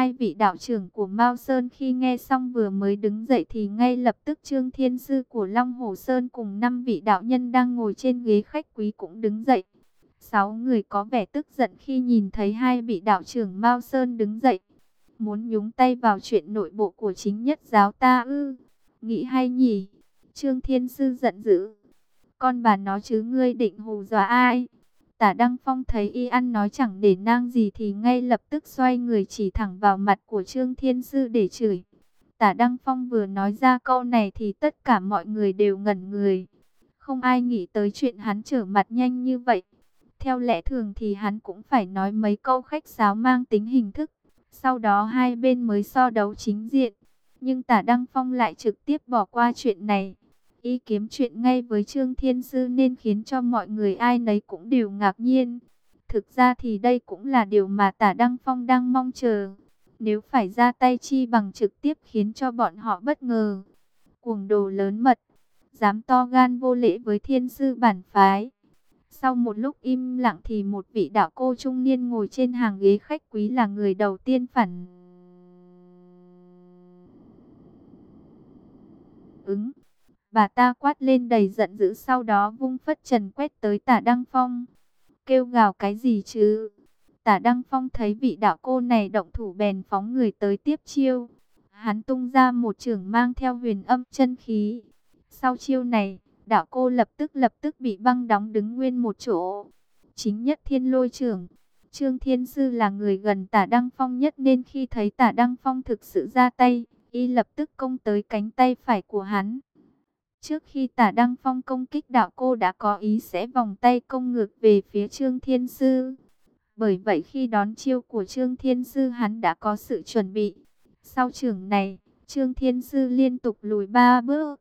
Hai vị đạo trưởng của Mao Sơn khi nghe xong vừa mới đứng dậy thì ngay lập tức Trương Thiên Sư của Long Hồ Sơn cùng năm vị đạo nhân đang ngồi trên ghế khách quý cũng đứng dậy. Sáu người có vẻ tức giận khi nhìn thấy hai vị đạo trưởng Mao Sơn đứng dậy. Muốn nhúng tay vào chuyện nội bộ của chính nhất giáo ta ư. Nghĩ hay nhỉ? Trương Thiên Sư giận dữ. Con bà nó chứ ngươi định hù dọa ai? Tả Đăng Phong thấy y ăn nói chẳng để nang gì thì ngay lập tức xoay người chỉ thẳng vào mặt của Trương Thiên Sư để chửi. Tả Đăng Phong vừa nói ra câu này thì tất cả mọi người đều ngẩn người. Không ai nghĩ tới chuyện hắn trở mặt nhanh như vậy. Theo lẽ thường thì hắn cũng phải nói mấy câu khách sáo mang tính hình thức. Sau đó hai bên mới so đấu chính diện. Nhưng tả Đăng Phong lại trực tiếp bỏ qua chuyện này. Y kiếm chuyện ngay với Trương Thiên Sư nên khiến cho mọi người ai nấy cũng đều ngạc nhiên. Thực ra thì đây cũng là điều mà tả Đăng Phong đang mong chờ. Nếu phải ra tay chi bằng trực tiếp khiến cho bọn họ bất ngờ. Cuồng đồ lớn mật, dám to gan vô lễ với thiên sư bản phái. Sau một lúc im lặng thì một vị đạo cô trung niên ngồi trên hàng ghế khách quý là người đầu tiên phản ứng. Bà ta quát lên đầy giận dữ sau đó vung phất trần quét tới tả Đăng Phong. Kêu gào cái gì chứ? Tả Đăng Phong thấy vị đạo cô này động thủ bèn phóng người tới tiếp chiêu. Hắn tung ra một trường mang theo huyền âm chân khí. Sau chiêu này, đạo cô lập tức lập tức bị băng đóng đứng nguyên một chỗ. Chính nhất thiên lôi trưởng. Trương Thiên Sư là người gần tả Đăng Phong nhất nên khi thấy tả Đăng Phong thực sự ra tay, y lập tức công tới cánh tay phải của hắn. Trước khi tả Đăng Phong công kích đạo cô đã có ý sẽ vòng tay công ngược về phía Trương Thiên Sư. Bởi vậy khi đón chiêu của Trương Thiên Sư hắn đã có sự chuẩn bị. Sau trường này, Trương Thiên Sư liên tục lùi ba bước.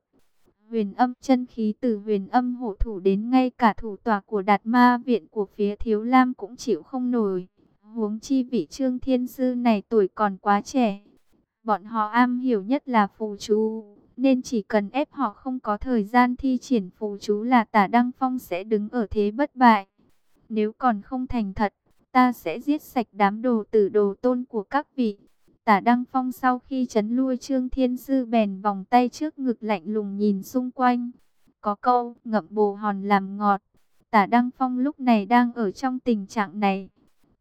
Huyền âm chân khí từ huyền âm hộ thủ đến ngay cả thủ tòa của đạt ma viện của phía Thiếu Lam cũng chịu không nổi. Huống chi vị Trương Thiên Sư này tuổi còn quá trẻ. Bọn họ am hiểu nhất là phù chú nên chỉ cần ép họ không có thời gian thi triển phù chú là tả Đăng Phong sẽ đứng ở thế bất bại. Nếu còn không thành thật, ta sẽ giết sạch đám đồ tử đồ tôn của các vị. Tả Đăng Phong sau khi chấn lui Trương Thiên Sư bèn vòng tay trước ngực lạnh lùng nhìn xung quanh. Có câu ngậm bồ hòn làm ngọt. Tả Đăng Phong lúc này đang ở trong tình trạng này.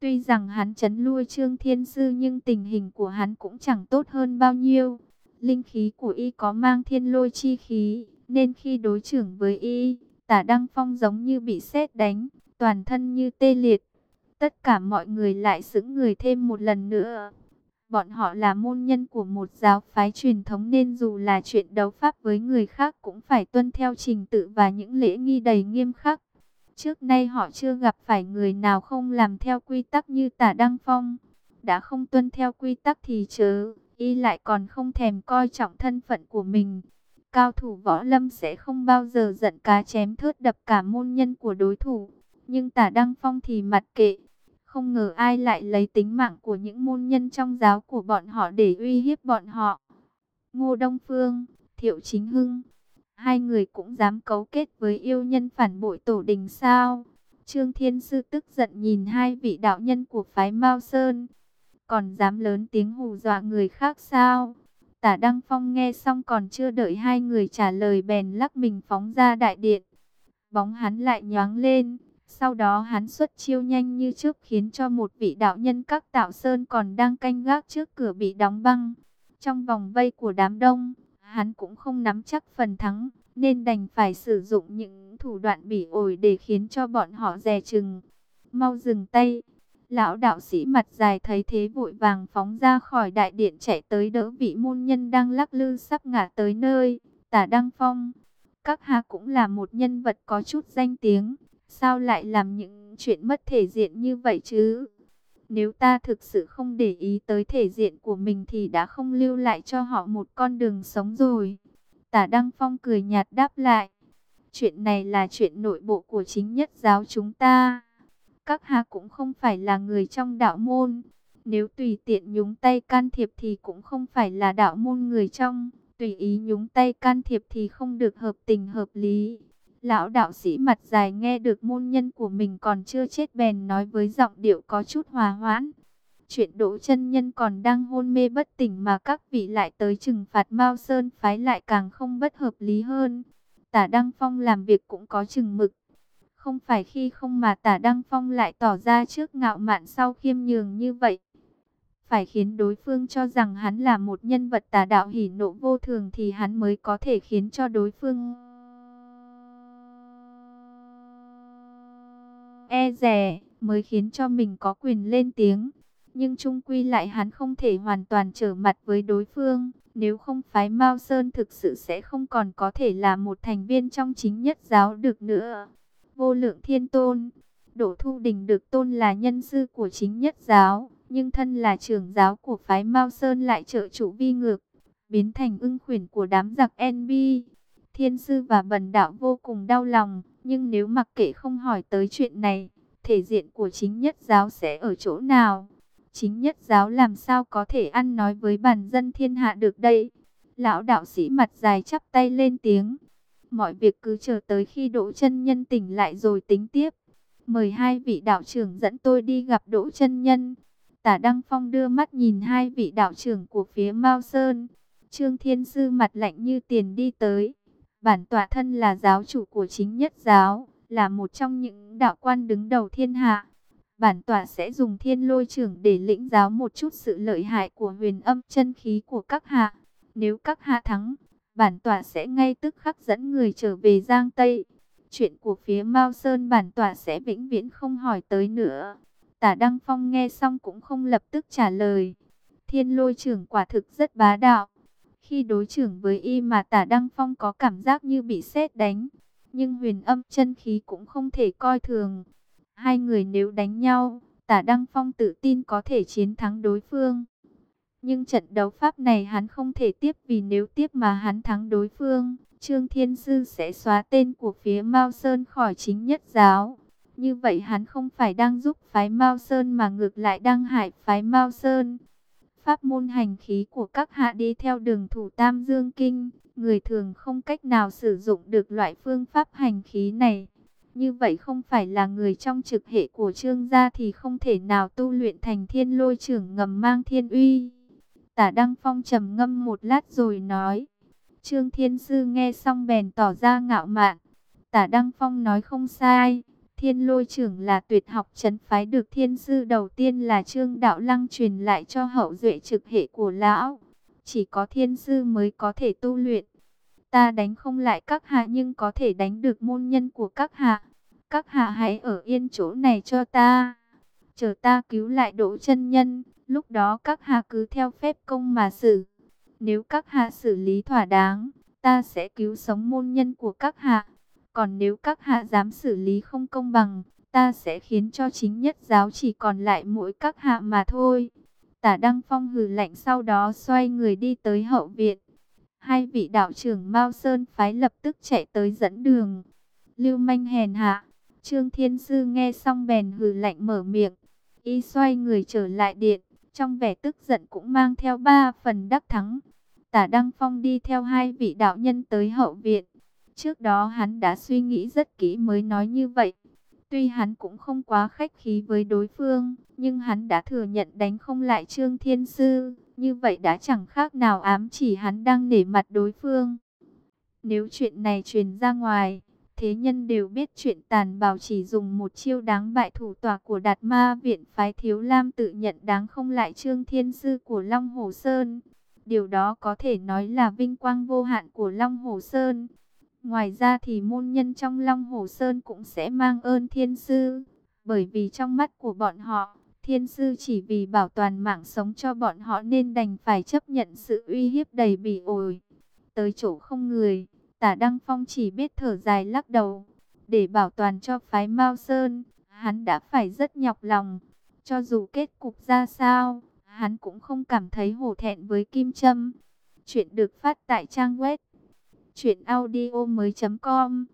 Tuy rằng hắn chấn lui Trương Thiên Sư nhưng tình hình của hắn cũng chẳng tốt hơn bao nhiêu. Linh khí của y có mang thiên lôi chi khí, nên khi đối trưởng với y, tả Đăng Phong giống như bị sét đánh, toàn thân như tê liệt. Tất cả mọi người lại sững người thêm một lần nữa. Bọn họ là môn nhân của một giáo phái truyền thống nên dù là chuyện đấu pháp với người khác cũng phải tuân theo trình tự và những lễ nghi đầy nghiêm khắc. Trước nay họ chưa gặp phải người nào không làm theo quy tắc như tả Đăng Phong. Đã không tuân theo quy tắc thì chớ, y lại còn không thèm coi trọng thân phận của mình. Cao thủ võ lâm sẽ không bao giờ giận cá chém thớt đập cả môn nhân của đối thủ. Nhưng tả Đăng Phong thì mặt kệ. Không ngờ ai lại lấy tính mạng của những môn nhân trong giáo của bọn họ để uy hiếp bọn họ. Ngô Đông Phương, Thiệu Chính Hưng, hai người cũng dám cấu kết với yêu nhân phản bội tổ đình sao. Trương Thiên Sư tức giận nhìn hai vị đạo nhân của phái Mao Sơn còn dám lớn tiếng hù dọa người khác sao? Tả Đăng Phong nghe xong còn chưa đợi hai người trả lời bèn lắc mình phóng ra đại điện. Bóng hắn lại nhoáng lên, sau đó hắn xuất chiêu nhanh như trước khiến cho một vị đạo nhân các tạo sơn còn đang canh gác trước cửa bị đóng băng. Trong vòng vây của đám đông, hắn cũng không nắm chắc phần thắng, nên đành phải sử dụng những thủ đoạn bỉ ổi để khiến cho bọn họ dè chừng. Mau dừng tay! Lão đạo sĩ mặt dài thấy thế vội vàng phóng ra khỏi đại điện chạy tới đỡ vị môn nhân đang lắc lư sắp ngã tới nơi. Tả Đăng Phong, các hạ cũng là một nhân vật có chút danh tiếng, sao lại làm những chuyện mất thể diện như vậy chứ? Nếu ta thực sự không để ý tới thể diện của mình thì đã không lưu lại cho họ một con đường sống rồi. Tả Đăng Phong cười nhạt đáp lại. Chuyện này là chuyện nội bộ của chính nhất giáo chúng ta các hạ cũng không phải là người trong đạo môn. Nếu tùy tiện nhúng tay can thiệp thì cũng không phải là đạo môn người trong. Tùy ý nhúng tay can thiệp thì không được hợp tình hợp lý. Lão đạo sĩ mặt dài nghe được môn nhân của mình còn chưa chết bèn nói với giọng điệu có chút hòa hoãn. Chuyện Đỗ chân Nhân còn đang hôn mê bất tỉnh mà các vị lại tới trừng phạt Mao Sơn phái lại càng không bất hợp lý hơn. Tả Đăng Phong làm việc cũng có chừng mực. Không phải khi không mà Tả Đăng Phong lại tỏ ra trước ngạo mạn sau khiêm nhường như vậy. Phải khiến đối phương cho rằng hắn là một nhân vật tà đạo hỉ nộ vô thường thì hắn mới có thể khiến cho đối phương e rè, mới khiến cho mình có quyền lên tiếng. Nhưng trung quy lại hắn không thể hoàn toàn trở mặt với đối phương, nếu không phái Mao Sơn thực sự sẽ không còn có thể là một thành viên trong chính nhất giáo được nữa. Vô lượng thiên tôn, Đỗ Thu Đình được tôn là nhân sư của chính nhất giáo, nhưng thân là trưởng giáo của phái Mao Sơn lại trợ chủ vi ngược, biến thành ưng khuyển của đám giặc NB. Thiên sư và bần đạo vô cùng đau lòng, nhưng nếu mặc kệ không hỏi tới chuyện này, thể diện của chính nhất giáo sẽ ở chỗ nào? Chính nhất giáo làm sao có thể ăn nói với bản dân thiên hạ được đây? Lão đạo sĩ mặt dài chắp tay lên tiếng. Mọi việc cứ chờ tới khi Đỗ chân Nhân tỉnh lại rồi tính tiếp. Mời hai vị đạo trưởng dẫn tôi đi gặp Đỗ chân Nhân. Tả Đăng Phong đưa mắt nhìn hai vị đạo trưởng của phía Mao Sơn. Trương Thiên Sư mặt lạnh như tiền đi tới. Bản tọa thân là giáo chủ của chính nhất giáo, là một trong những đạo quan đứng đầu thiên hạ. Bản tọa sẽ dùng thiên lôi trưởng để lĩnh giáo một chút sự lợi hại của huyền âm chân khí của các hạ. Nếu các hạ thắng, bản tọa sẽ ngay tức khắc dẫn người trở về Giang Tây. Chuyện của phía Mao Sơn bản tọa sẽ vĩnh viễn không hỏi tới nữa. Tả Đăng Phong nghe xong cũng không lập tức trả lời. Thiên lôi trưởng quả thực rất bá đạo. Khi đối trưởng với y mà tả Đăng Phong có cảm giác như bị sét đánh. Nhưng huyền âm chân khí cũng không thể coi thường. Hai người nếu đánh nhau, tả Đăng Phong tự tin có thể chiến thắng đối phương. Nhưng trận đấu pháp này hắn không thể tiếp vì nếu tiếp mà hắn thắng đối phương, Trương Thiên Sư sẽ xóa tên của phía Mao Sơn khỏi chính nhất giáo. Như vậy hắn không phải đang giúp phái Mao Sơn mà ngược lại đang hại phái Mao Sơn. Pháp môn hành khí của các hạ đi theo đường thủ Tam Dương Kinh, người thường không cách nào sử dụng được loại phương pháp hành khí này. Như vậy không phải là người trong trực hệ của trương gia thì không thể nào tu luyện thành thiên lôi trưởng ngầm mang thiên uy. Tả Đăng Phong trầm ngâm một lát rồi nói. Trương Thiên Sư nghe xong bèn tỏ ra ngạo mạn. Tả Đăng Phong nói không sai. Thiên lôi trưởng là tuyệt học chấn phái được thiên sư đầu tiên là Trương Đạo Lăng truyền lại cho hậu duệ trực hệ của lão. Chỉ có thiên sư mới có thể tu luyện. Ta đánh không lại các hạ nhưng có thể đánh được môn nhân của các hạ. Các hạ hãy ở yên chỗ này cho ta. Chờ ta cứu lại đỗ chân nhân. Lúc đó các hạ cứ theo phép công mà xử. Nếu các hạ xử lý thỏa đáng, ta sẽ cứu sống môn nhân của các hạ. Còn nếu các hạ dám xử lý không công bằng, ta sẽ khiến cho chính nhất giáo chỉ còn lại mỗi các hạ mà thôi. Tả Đăng Phong hừ lạnh sau đó xoay người đi tới hậu viện. Hai vị đạo trưởng Mao Sơn phái lập tức chạy tới dẫn đường. Lưu manh hèn hạ. Trương Thiên Sư nghe xong bèn hừ lạnh mở miệng. Y xoay người trở lại điện. Trong vẻ tức giận cũng mang theo ba phần đắc thắng. Tả Đăng Phong đi theo hai vị đạo nhân tới hậu viện. Trước đó hắn đã suy nghĩ rất kỹ mới nói như vậy. Tuy hắn cũng không quá khách khí với đối phương, nhưng hắn đã thừa nhận đánh không lại Trương Thiên Sư. Như vậy đã chẳng khác nào ám chỉ hắn đang nể mặt đối phương. Nếu chuyện này truyền ra ngoài, thế nhân đều biết chuyện tàn bào chỉ dùng một chiêu đáng bại thủ tòa của Đạt Ma Viện phái Thiếu Lam tự nhận đáng không lại Trương Thiên Sư của Long Hồ Sơn. Điều đó có thể nói là vinh quang vô hạn của Long Hồ Sơn. Ngoài ra thì môn nhân trong Long Hồ Sơn cũng sẽ mang ơn Thiên Sư. Bởi vì trong mắt của bọn họ, Thiên Sư chỉ vì bảo toàn mạng sống cho bọn họ nên đành phải chấp nhận sự uy hiếp đầy bỉ ổi. Tới chỗ không người, tả Đăng Phong chỉ biết thở dài lắc đầu. Để bảo toàn cho phái Mao Sơn, hắn đã phải rất nhọc lòng. Cho dù kết cục ra sao, hắn cũng không cảm thấy hổ thẹn với Kim Trâm. Chuyện được phát tại trang web chuyểnaudio.com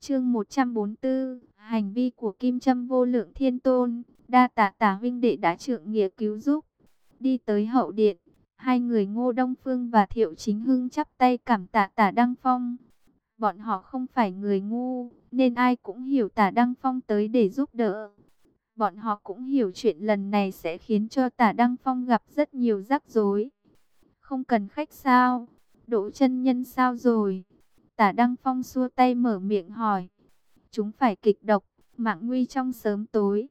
Chương 144 Hành vi của Kim Trâm vô lượng thiên tôn Đa tạ tả huynh đệ đã trượng nghĩa cứu giúp Đi tới hậu điện Hai người Ngô Đông Phương và Thiệu Chính Hưng chắp tay cảm tạ tả Đăng Phong Bọn họ không phải người ngu Nên ai cũng hiểu tả Đăng Phong tới để giúp đỡ Bọn họ cũng hiểu chuyện lần này sẽ khiến cho tả Đăng Phong gặp rất nhiều rắc rối. Không cần khách sao? Đỗ chân nhân sao rồi? Tả Đăng Phong xua tay mở miệng hỏi. Chúng phải kịch độc, mạng nguy trong sớm tối.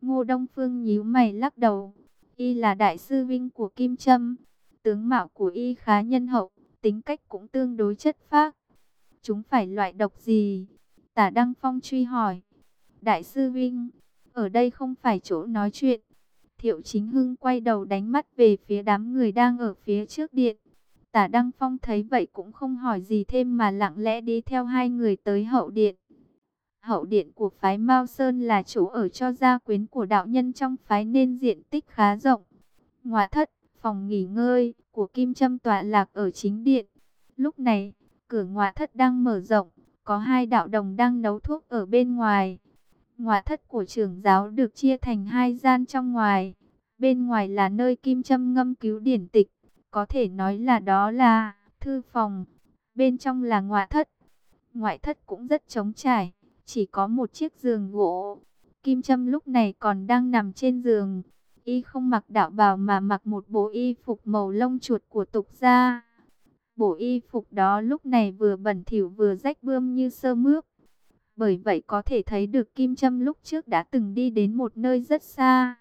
Ngô Đông Phương nhíu mày lắc đầu. Y là đại sư vinh của Kim Trâm. Tướng mạo của Y khá nhân hậu, tính cách cũng tương đối chất phác. Chúng phải loại độc gì? Tả Đăng Phong truy hỏi. Đại sư vinh, ở đây không phải chỗ nói chuyện. Thiệu Chính Hưng quay đầu đánh mắt về phía đám người đang ở phía trước điện. Tả Đăng Phong thấy vậy cũng không hỏi gì thêm mà lặng lẽ đi theo hai người tới hậu điện. Hậu điện của phái Mao Sơn là chỗ ở cho gia quyến của đạo nhân trong phái nên diện tích khá rộng. Ngoại thất, phòng nghỉ ngơi của Kim Trâm tọa lạc ở chính điện. Lúc này, cửa ngoại thất đang mở rộng, có hai đạo đồng đang nấu thuốc ở bên ngoài. Ngoại thất của trưởng giáo được chia thành hai gian trong ngoài. Bên ngoài là nơi Kim châm ngâm cứu điển tịch, có thể nói là đó là thư phòng. Bên trong là ngoại thất. Ngoại thất cũng rất trống trải, chỉ có một chiếc giường gỗ. Kim Trâm lúc này còn đang nằm trên giường. Y không mặc đạo bào mà mặc một bộ y phục màu lông chuột của tục gia. Bộ y phục đó lúc này vừa bẩn thỉu vừa rách bươm như sơ mướp. Bởi vậy có thể thấy được Kim Trâm lúc trước đã từng đi đến một nơi rất xa.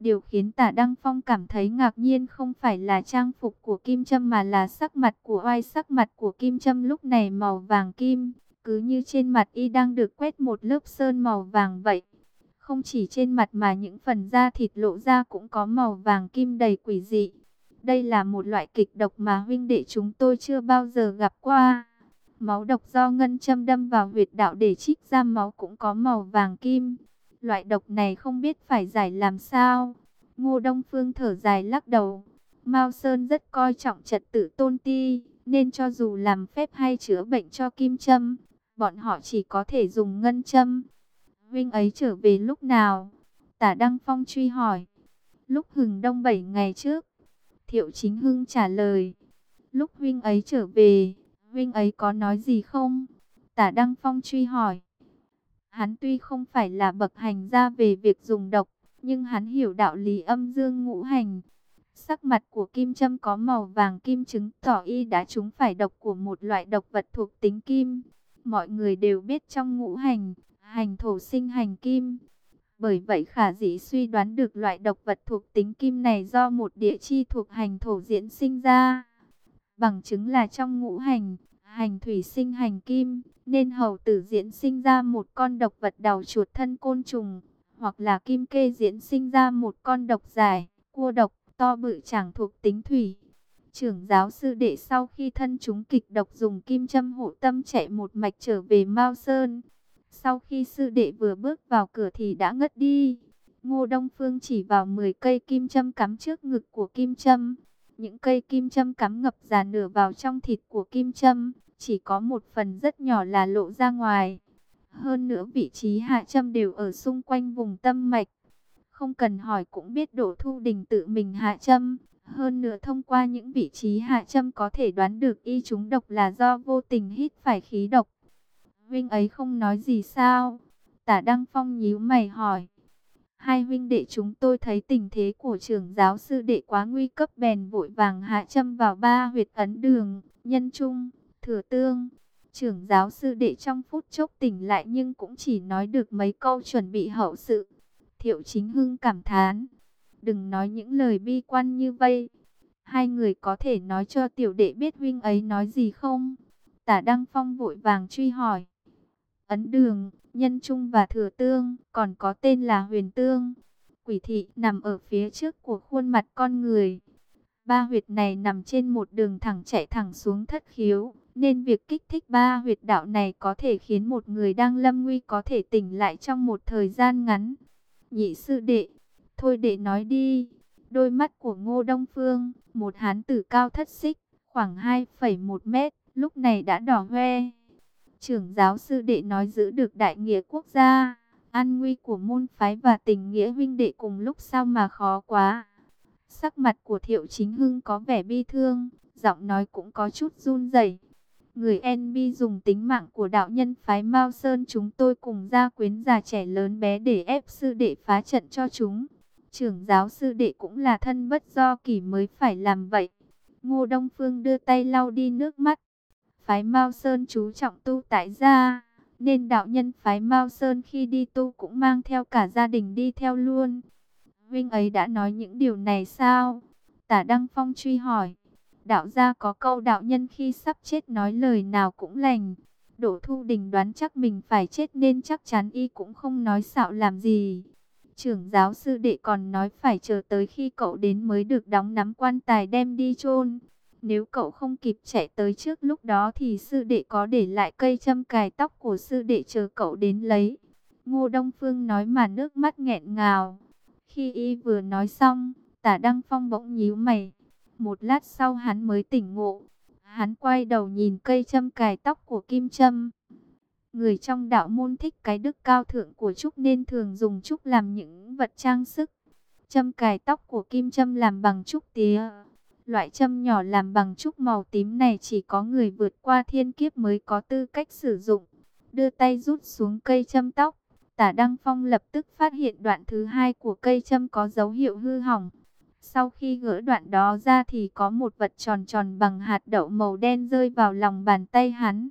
Điều khiến tả Đăng Phong cảm thấy ngạc nhiên không phải là trang phục của Kim Trâm mà là sắc mặt của oai sắc mặt của Kim Trâm lúc này màu vàng kim. Cứ như trên mặt y đang được quét một lớp sơn màu vàng vậy. Không chỉ trên mặt mà những phần da thịt lộ ra cũng có màu vàng kim đầy quỷ dị. Đây là một loại kịch độc mà huynh đệ chúng tôi chưa bao giờ gặp qua. Máu độc do ngân châm đâm vào huyệt đạo để trích ra máu cũng có màu vàng kim. Loại độc này không biết phải giải làm sao. Ngô Đông Phương thở dài lắc đầu. Mao Sơn rất coi trọng trật tự tôn ti, nên cho dù làm phép hay chữa bệnh cho kim châm, bọn họ chỉ có thể dùng ngân châm. huynh ấy trở về lúc nào? Tả Đăng Phong truy hỏi. Lúc hừng đông 7 ngày trước. Thiệu Chính Hưng trả lời. Lúc huynh ấy trở về, huynh ấy có nói gì không? Tả Đăng Phong truy hỏi. Hắn tuy không phải là bậc hành gia về việc dùng độc, nhưng hắn hiểu đạo lý âm dương ngũ hành. Sắc mặt của kim châm có màu vàng kim chứng tỏ y đã trúng phải độc của một loại độc vật thuộc tính kim. Mọi người đều biết trong ngũ hành, hành thổ sinh hành kim. Bởi vậy khả dĩ suy đoán được loại độc vật thuộc tính kim này do một địa chi thuộc hành thổ diễn sinh ra. Bằng chứng là trong ngũ hành, hành thủy sinh hành kim, nên hầu tử diễn sinh ra một con độc vật đầu chuột thân côn trùng, hoặc là kim kê diễn sinh ra một con độc dài, cua độc, to bự chẳng thuộc tính thủy. Trưởng giáo sư đệ sau khi thân chúng kịch độc dùng kim châm hộ tâm chạy một mạch trở về Mao Sơn. Sau khi sư đệ vừa bước vào cửa thì đã ngất đi. Ngô Đông Phương chỉ vào 10 cây kim châm cắm trước ngực của kim châm. Những cây kim châm cắm ngập già nửa vào trong thịt của kim châm, chỉ có một phần rất nhỏ là lộ ra ngoài. Hơn nữa vị trí hạ châm đều ở xung quanh vùng tâm mạch. Không cần hỏi cũng biết Đỗ Thu Đình tự mình hạ châm. Hơn nữa thông qua những vị trí hạ châm có thể đoán được y chúng độc là do vô tình hít phải khí độc huynh ấy không nói gì sao? Tả Đăng Phong nhíu mày hỏi. Hai huynh đệ chúng tôi thấy tình thế của trưởng giáo sư đệ quá nguy cấp bèn vội vàng hạ châm vào ba huyệt ấn đường, nhân trung, thừa tương. Trưởng giáo sư đệ trong phút chốc tỉnh lại nhưng cũng chỉ nói được mấy câu chuẩn bị hậu sự. Thiệu chính hưng cảm thán. Đừng nói những lời bi quan như vây. Hai người có thể nói cho tiểu đệ biết huynh ấy nói gì không? Tả Đăng Phong vội vàng truy hỏi. Ấn đường, nhân trung và thừa tương, còn có tên là huyền tương. Quỷ thị nằm ở phía trước của khuôn mặt con người. Ba huyệt này nằm trên một đường thẳng chạy thẳng xuống thất khiếu, nên việc kích thích ba huyệt đạo này có thể khiến một người đang lâm nguy có thể tỉnh lại trong một thời gian ngắn. Nhị sư đệ, thôi đệ nói đi. Đôi mắt của Ngô Đông Phương, một hán tử cao thất xích, khoảng 2,1 mét, lúc này đã đỏ hoe. Trưởng giáo sư đệ nói giữ được đại nghĩa quốc gia, an nguy của môn phái và tình nghĩa huynh đệ cùng lúc sao mà khó quá. Sắc mặt của Thiệu Chính Hưng có vẻ bi thương, giọng nói cũng có chút run rẩy. Người NB dùng tính mạng của đạo nhân phái Mao Sơn chúng tôi cùng gia quyến già trẻ lớn bé để ép sư đệ phá trận cho chúng. Trưởng giáo sư đệ cũng là thân bất do kỳ mới phải làm vậy. Ngô Đông Phương đưa tay lau đi nước mắt. Phái Mao Sơn chú trọng tu tại gia, nên đạo nhân phái Mao Sơn khi đi tu cũng mang theo cả gia đình đi theo luôn. Vinh ấy đã nói những điều này sao? Tả Đăng Phong truy hỏi. Đạo gia có câu đạo nhân khi sắp chết nói lời nào cũng lành. Đỗ Thu Đình đoán chắc mình phải chết nên chắc chắn y cũng không nói xạo làm gì. Trưởng giáo sư đệ còn nói phải chờ tới khi cậu đến mới được đóng nắm quan tài đem đi chôn. Nếu cậu không kịp chạy tới trước lúc đó thì sư đệ có để lại cây châm cài tóc của sư đệ chờ cậu đến lấy. Ngô Đông Phương nói mà nước mắt nghẹn ngào. Khi y vừa nói xong, tả Đăng Phong bỗng nhíu mày. Một lát sau hắn mới tỉnh ngộ. Hắn quay đầu nhìn cây châm cài tóc của Kim Trâm. Người trong đạo môn thích cái đức cao thượng của Trúc nên thường dùng Trúc làm những vật trang sức. Châm cài tóc của Kim Trâm làm bằng Trúc tía. Loại châm nhỏ làm bằng Trúc màu tím này chỉ có người vượt qua thiên kiếp mới có tư cách sử dụng. Đưa tay rút xuống cây châm tóc. Tả Đăng Phong lập tức phát hiện đoạn thứ hai của cây châm có dấu hiệu hư hỏng. Sau khi gỡ đoạn đó ra thì có một vật tròn tròn bằng hạt đậu màu đen rơi vào lòng bàn tay hắn.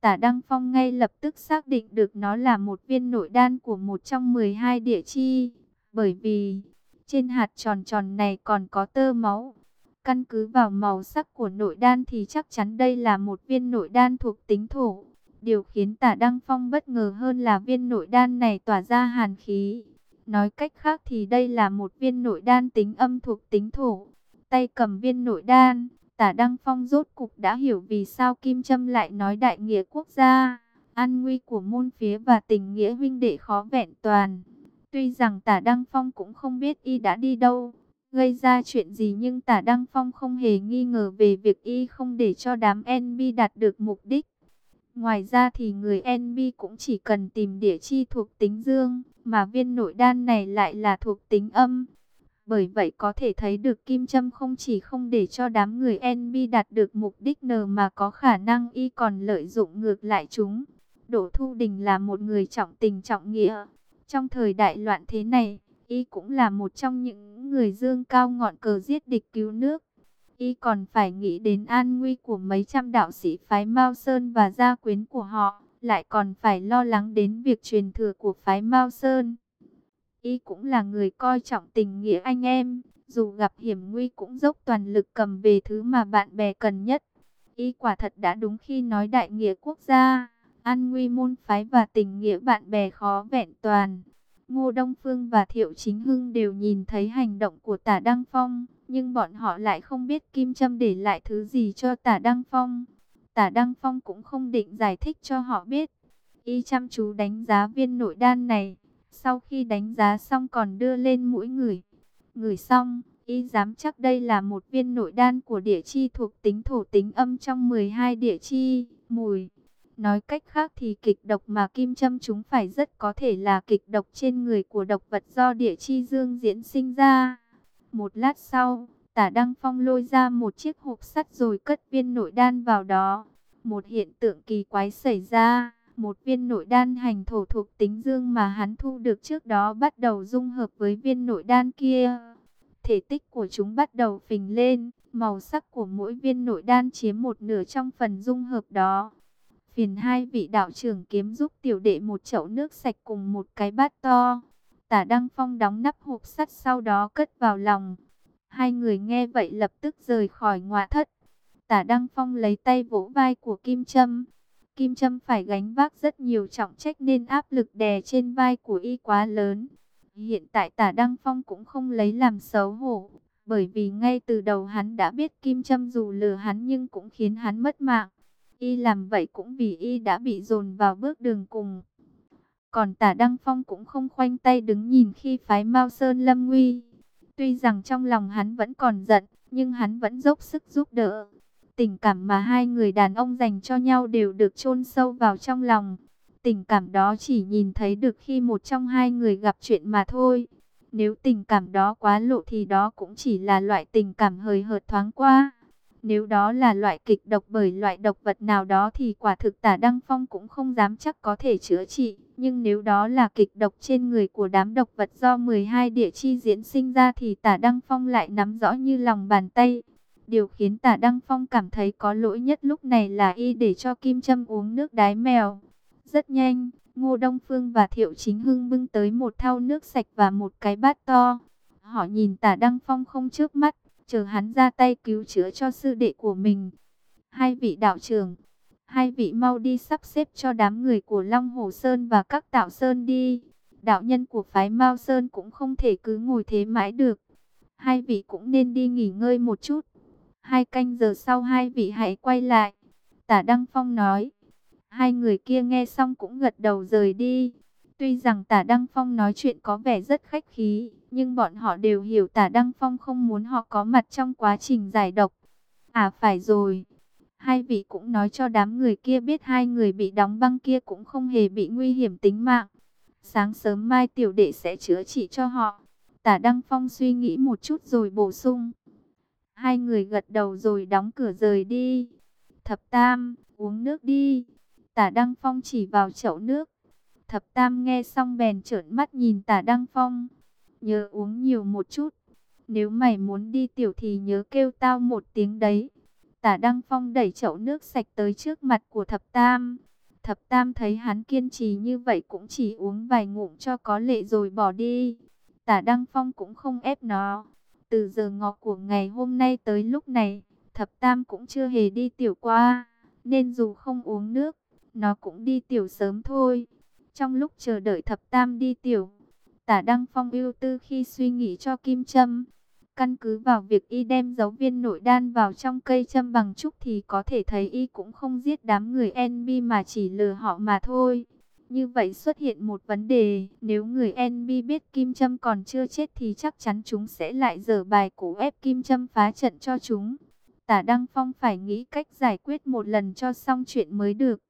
Tả Đăng Phong ngay lập tức xác định được nó là một viên nội đan của một trong 12 địa chi. Bởi vì trên hạt tròn tròn này còn có tơ máu. Căn cứ vào màu sắc của nội đan thì chắc chắn đây là một viên nội đan thuộc tính thổ. Điều khiến tả Đăng Phong bất ngờ hơn là viên nội đan này tỏa ra hàn khí. Nói cách khác thì đây là một viên nội đan tính âm thuộc tính thổ. Tay cầm viên nội đan, tả Đăng Phong rốt cục đã hiểu vì sao Kim Trâm lại nói đại nghĩa quốc gia. An nguy của môn phía và tình nghĩa huynh đệ khó vẹn toàn. Tuy rằng tả Đăng Phong cũng không biết y đã đi đâu, gây ra chuyện gì nhưng tả Đăng Phong không hề nghi ngờ về việc y không để cho đám NB đạt được mục đích. Ngoài ra thì người NB cũng chỉ cần tìm địa chi thuộc tính dương, mà viên nội đan này lại là thuộc tính âm. Bởi vậy có thể thấy được Kim Trâm không chỉ không để cho đám người NB đạt được mục đích N mà có khả năng y còn lợi dụng ngược lại chúng. Đỗ Thu Đình là một người trọng tình trọng nghĩa. Trong thời đại loạn thế này, y cũng là một trong những người dương cao ngọn cờ giết địch cứu nước y còn phải nghĩ đến an nguy của mấy trăm đạo sĩ phái Mao Sơn và gia quyến của họ, lại còn phải lo lắng đến việc truyền thừa của phái Mao Sơn. Y cũng là người coi trọng tình nghĩa anh em, dù gặp hiểm nguy cũng dốc toàn lực cầm về thứ mà bạn bè cần nhất. Y quả thật đã đúng khi nói đại nghĩa quốc gia, an nguy môn phái và tình nghĩa bạn bè khó vẹn toàn. Ngô Đông Phương và Thiệu Chính Hưng đều nhìn thấy hành động của tả Đăng Phong, nhưng bọn họ lại không biết Kim Trâm để lại thứ gì cho tả Đăng Phong. Tả Đăng Phong cũng không định giải thích cho họ biết. Y chăm chú đánh giá viên nội đan này, sau khi đánh giá xong còn đưa lên mũi người. Người xong, y dám chắc đây là một viên nội đan của địa chi thuộc tính thổ tính âm trong 12 địa chi, mùi. Nói cách khác thì kịch độc mà kim châm chúng phải rất có thể là kịch độc trên người của độc vật do địa chi dương diễn sinh ra. Một lát sau, tả Đăng Phong lôi ra một chiếc hộp sắt rồi cất viên nội đan vào đó. Một hiện tượng kỳ quái xảy ra, một viên nội đan hành thổ thuộc tính dương mà hắn thu được trước đó bắt đầu dung hợp với viên nội đan kia. Thể tích của chúng bắt đầu phình lên, màu sắc của mỗi viên nội đan chiếm một nửa trong phần dung hợp đó. Phiền hai vị đạo trưởng kiếm giúp tiểu đệ một chậu nước sạch cùng một cái bát to. Tả Đăng Phong đóng nắp hộp sắt sau đó cất vào lòng. Hai người nghe vậy lập tức rời khỏi ngọa thất. Tả Đăng Phong lấy tay vỗ vai của Kim Trâm. Kim Trâm phải gánh vác rất nhiều trọng trách nên áp lực đè trên vai của y quá lớn. Hiện tại tả Đăng Phong cũng không lấy làm xấu hổ. Bởi vì ngay từ đầu hắn đã biết Kim Trâm dù lừa hắn nhưng cũng khiến hắn mất mạng. Y làm vậy cũng vì y đã bị dồn vào bước đường cùng. Còn tả Đăng Phong cũng không khoanh tay đứng nhìn khi phái Mao Sơn lâm nguy. Tuy rằng trong lòng hắn vẫn còn giận, nhưng hắn vẫn dốc sức giúp đỡ. Tình cảm mà hai người đàn ông dành cho nhau đều được chôn sâu vào trong lòng. Tình cảm đó chỉ nhìn thấy được khi một trong hai người gặp chuyện mà thôi. Nếu tình cảm đó quá lộ thì đó cũng chỉ là loại tình cảm hời hợt thoáng qua. Nếu đó là loại kịch độc bởi loại độc vật nào đó thì quả thực tả Đăng Phong cũng không dám chắc có thể chữa trị. Nhưng nếu đó là kịch độc trên người của đám độc vật do 12 địa chi diễn sinh ra thì tả Đăng Phong lại nắm rõ như lòng bàn tay. Điều khiến tả Đăng Phong cảm thấy có lỗi nhất lúc này là y để cho Kim Trâm uống nước đái mèo. Rất nhanh, Ngô Đông Phương và Thiệu Chính Hưng bưng tới một thau nước sạch và một cái bát to. Họ nhìn tả Đăng Phong không trước mắt, chờ hắn ra tay cứu chữa cho sư đệ của mình. Hai vị đạo trưởng, hai vị mau đi sắp xếp cho đám người của Long Hồ Sơn và các tạo Sơn đi. Đạo nhân của phái Mao Sơn cũng không thể cứ ngồi thế mãi được. Hai vị cũng nên đi nghỉ ngơi một chút. Hai canh giờ sau hai vị hãy quay lại. Tả Đăng Phong nói. Hai người kia nghe xong cũng gật đầu rời đi. Tuy rằng tả Đăng Phong nói chuyện có vẻ rất khách khí, nhưng bọn họ đều hiểu tả Đăng Phong không muốn họ có mặt trong quá trình giải độc. À phải rồi, hai vị cũng nói cho đám người kia biết hai người bị đóng băng kia cũng không hề bị nguy hiểm tính mạng. Sáng sớm mai tiểu đệ sẽ chữa trị cho họ. Tả Đăng Phong suy nghĩ một chút rồi bổ sung. Hai người gật đầu rồi đóng cửa rời đi. Thập Tam, uống nước đi. Tả Đăng Phong chỉ vào chậu nước. Thập Tam nghe xong bèn trợn mắt nhìn Tả Đăng Phong. Nhớ uống nhiều một chút. Nếu mày muốn đi tiểu thì nhớ kêu tao một tiếng đấy. Tả Đăng Phong đẩy chậu nước sạch tới trước mặt của Thập Tam. Thập Tam thấy hắn kiên trì như vậy cũng chỉ uống vài ngụm cho có lệ rồi bỏ đi. Tả Đăng Phong cũng không ép nó. Từ giờ ngọ của ngày hôm nay tới lúc này, Thập Tam cũng chưa hề đi tiểu qua. Nên dù không uống nước, nó cũng đi tiểu sớm thôi. Trong lúc chờ đợi thập tam đi tiểu, tả Đăng Phong ưu tư khi suy nghĩ cho Kim Trâm. Căn cứ vào việc y đem dấu viên nội đan vào trong cây châm bằng trúc thì có thể thấy y cũng không giết đám người NB mà chỉ lừa họ mà thôi. Như vậy xuất hiện một vấn đề, nếu người NB biết Kim Trâm còn chưa chết thì chắc chắn chúng sẽ lại dở bài cổ ép Kim Trâm phá trận cho chúng. Tả Đăng Phong phải nghĩ cách giải quyết một lần cho xong chuyện mới được.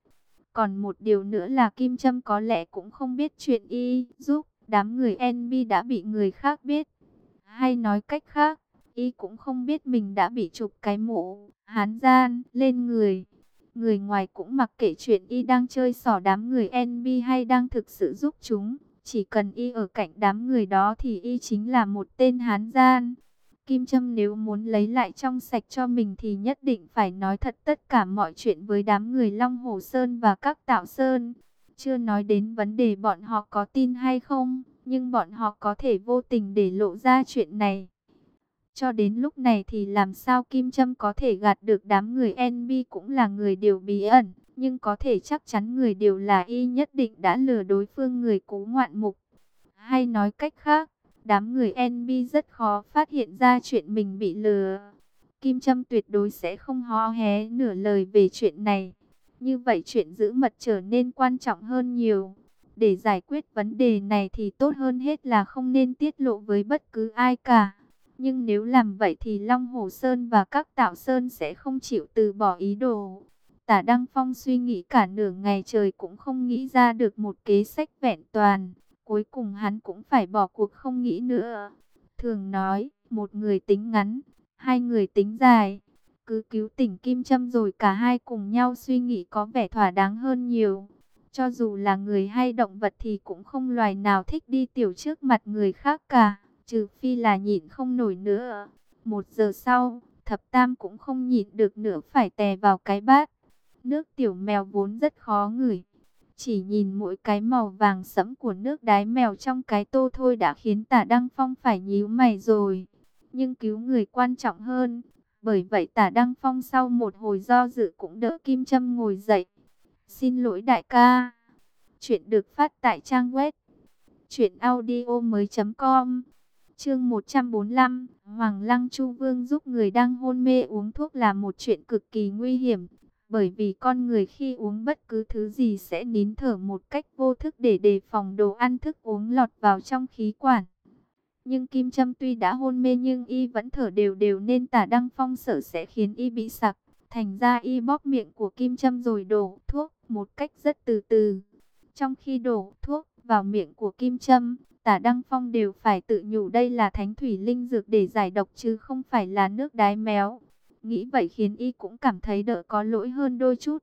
Còn một điều nữa là Kim Trâm có lẽ cũng không biết chuyện y giúp đám người NB đã bị người khác biết. Hay nói cách khác, y cũng không biết mình đã bị chụp cái mũ hán gian lên người. Người ngoài cũng mặc kệ chuyện y đang chơi xỏ đám người NB hay đang thực sự giúp chúng. Chỉ cần y ở cạnh đám người đó thì y chính là một tên hán gian. Kim Trâm nếu muốn lấy lại trong sạch cho mình thì nhất định phải nói thật tất cả mọi chuyện với đám người Long Hồ Sơn và các tạo Sơn. Chưa nói đến vấn đề bọn họ có tin hay không, nhưng bọn họ có thể vô tình để lộ ra chuyện này. Cho đến lúc này thì làm sao Kim Trâm có thể gạt được đám người NB cũng là người điều bí ẩn, nhưng có thể chắc chắn người điều là y nhất định đã lừa đối phương người cố ngoạn mục. Hay nói cách khác, Đám người NB rất khó phát hiện ra chuyện mình bị lừa. Kim Trâm tuyệt đối sẽ không ho hé nửa lời về chuyện này. Như vậy chuyện giữ mật trở nên quan trọng hơn nhiều. Để giải quyết vấn đề này thì tốt hơn hết là không nên tiết lộ với bất cứ ai cả. Nhưng nếu làm vậy thì Long Hồ Sơn và các tạo Sơn sẽ không chịu từ bỏ ý đồ. Tả Đăng Phong suy nghĩ cả nửa ngày trời cũng không nghĩ ra được một kế sách vẹn toàn. Cuối cùng hắn cũng phải bỏ cuộc không nghĩ nữa. Thường nói, một người tính ngắn, hai người tính dài. Cứ cứu tỉnh Kim Trâm rồi cả hai cùng nhau suy nghĩ có vẻ thỏa đáng hơn nhiều. Cho dù là người hay động vật thì cũng không loài nào thích đi tiểu trước mặt người khác cả. Trừ phi là nhịn không nổi nữa. Một giờ sau, thập tam cũng không nhịn được nữa phải tè vào cái bát. Nước tiểu mèo vốn rất khó ngửi chỉ nhìn mỗi cái màu vàng sẫm của nước đái mèo trong cái tô thôi đã khiến tả Đăng Phong phải nhíu mày rồi. Nhưng cứu người quan trọng hơn. Bởi vậy tả Đăng Phong sau một hồi do dự cũng đỡ Kim Trâm ngồi dậy. Xin lỗi đại ca. Chuyện được phát tại trang web. Chuyện audio mới com. Chương 145, Hoàng Lăng Chu Vương giúp người đang hôn mê uống thuốc là một chuyện cực kỳ nguy hiểm. Bởi vì con người khi uống bất cứ thứ gì sẽ nín thở một cách vô thức để đề phòng đồ ăn thức uống lọt vào trong khí quản. Nhưng Kim Trâm tuy đã hôn mê nhưng y vẫn thở đều đều nên tả Đăng Phong sợ sẽ khiến y bị sặc. Thành ra y bóp miệng của Kim Trâm rồi đổ thuốc một cách rất từ từ. Trong khi đổ thuốc vào miệng của Kim Trâm, tả Đăng Phong đều phải tự nhủ đây là thánh thủy linh dược để giải độc chứ không phải là nước đái méo. Nghĩ vậy khiến y cũng cảm thấy đỡ có lỗi hơn đôi chút.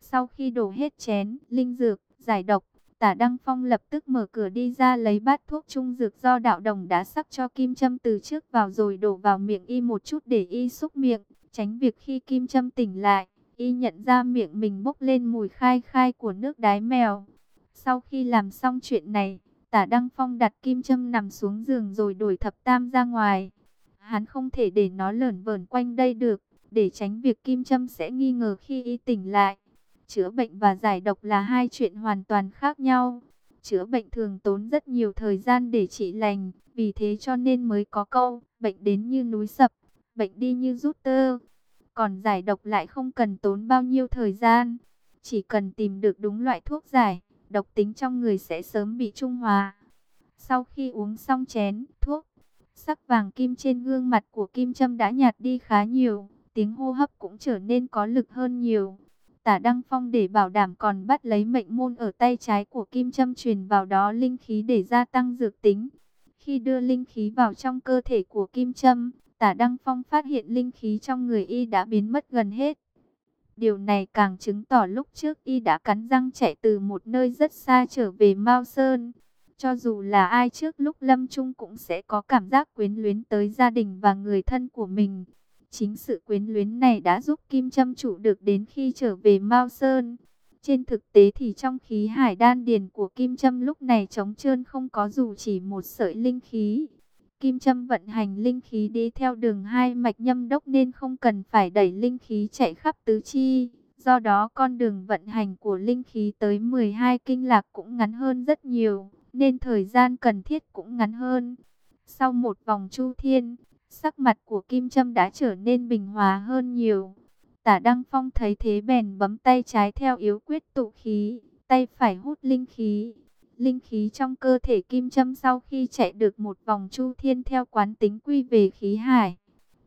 Sau khi đổ hết chén, linh dược, giải độc, tả Đăng Phong lập tức mở cửa đi ra lấy bát thuốc trung dược do đạo đồng đã sắc cho Kim Trâm từ trước vào rồi đổ vào miệng y một chút để y xúc miệng, tránh việc khi Kim Trâm tỉnh lại, y nhận ra miệng mình bốc lên mùi khai khai của nước đái mèo. Sau khi làm xong chuyện này, tả Đăng Phong đặt Kim Trâm nằm xuống giường rồi đổi thập tam ra ngoài. Hắn không thể để nó lởn vởn quanh đây được, để tránh việc Kim Trâm sẽ nghi ngờ khi y tỉnh lại. Chữa bệnh và giải độc là hai chuyện hoàn toàn khác nhau. Chữa bệnh thường tốn rất nhiều thời gian để trị lành, vì thế cho nên mới có câu, bệnh đến như núi sập, bệnh đi như rút tơ. Còn giải độc lại không cần tốn bao nhiêu thời gian, chỉ cần tìm được đúng loại thuốc giải, độc tính trong người sẽ sớm bị trung hòa. Sau khi uống xong chén thuốc, sắc vàng kim trên gương mặt của Kim Trâm đã nhạt đi khá nhiều, tiếng hô hấp cũng trở nên có lực hơn nhiều. Tả Đăng Phong để bảo đảm còn bắt lấy mệnh môn ở tay trái của Kim Trâm truyền vào đó linh khí để gia tăng dược tính. Khi đưa linh khí vào trong cơ thể của Kim Trâm, Tả Đăng Phong phát hiện linh khí trong người y đã biến mất gần hết. Điều này càng chứng tỏ lúc trước y đã cắn răng chạy từ một nơi rất xa trở về Mao Sơn. Cho dù là ai trước lúc lâm chung cũng sẽ có cảm giác quyến luyến tới gia đình và người thân của mình. Chính sự quyến luyến này đã giúp Kim Trâm chủ được đến khi trở về Mao Sơn. Trên thực tế thì trong khí hải đan điền của Kim Trâm lúc này trống trơn không có dù chỉ một sợi linh khí. Kim Trâm vận hành linh khí đi theo đường hai mạch nhâm đốc nên không cần phải đẩy linh khí chạy khắp tứ chi. Do đó con đường vận hành của linh khí tới 12 kinh lạc cũng ngắn hơn rất nhiều, nên thời gian cần thiết cũng ngắn hơn. Sau một vòng chu thiên, sắc mặt của Kim Trâm đã trở nên bình hòa hơn nhiều. Tả Đăng Phong thấy thế bèn bấm tay trái theo yếu quyết tụ khí, tay phải hút linh khí. Linh khí trong cơ thể kim châm sau khi chạy được một vòng chu thiên theo quán tính quy về khí hải.